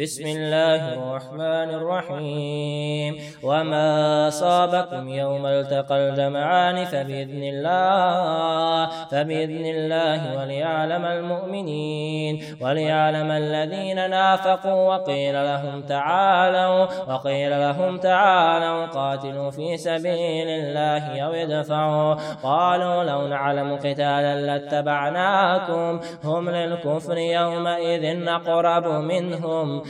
بسم الله الرحمن الرحيم. وما صابكم يوم التقى الجمعان فبإذن الله فبإذن الله وليعلم المؤمنين وليعلم الذين نافقوا وقيل لهم تعالوا وقيل لهم تعالوا قاتلوا في سبيل الله أو ادفعوا. قالوا لو نعلم قتالا لاتبعناكم هم للكفر يومئذ نقرب منهم.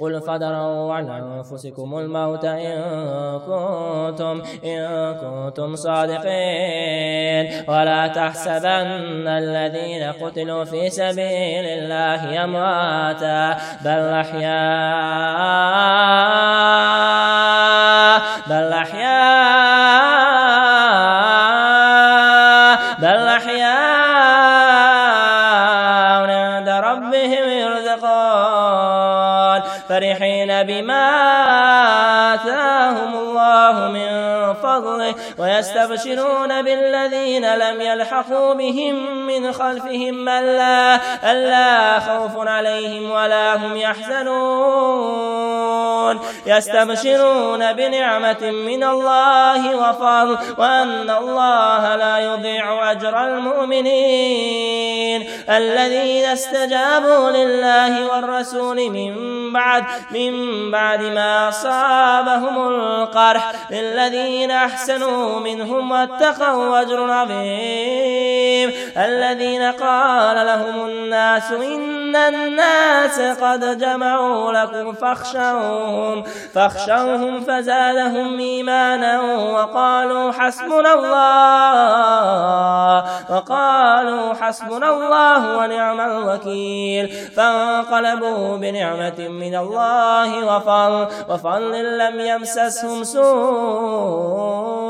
قل فدروا عن أنفسكم الموت إن كنتم إن كنتم صادقين. ولا تحسبن الذين قتلوا في سبيل الله أمواتا بل أحياء بل أحياء فرحين بما آتاهم الله من فضله ويستبشرون بالذين لم يلحقوا بهم من خلفهم ألا, ألا خوف عليهم ولا هم يحزنون. يستبشرون بنعمة من الله وفضل وأن الله لا يضيع أجر المؤمنين. الذين استجابوا لله والرسول من بعد من بعد ما أصابهم القرح للذين أحسنوا منهم واتقوا أجر عظيم. الذين قال لهم الناس إن الناس قد جمعوا لكم فاخشوهم فاخشوهم فزادهم إيمانا وقالوا حسبنا الله وقالوا حسبنا الله ونعم الوكيل فانقلبوا بنعمة من الله وفضل وفضل لم يمسسهم سوء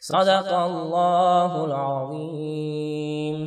صدق الله العظيم.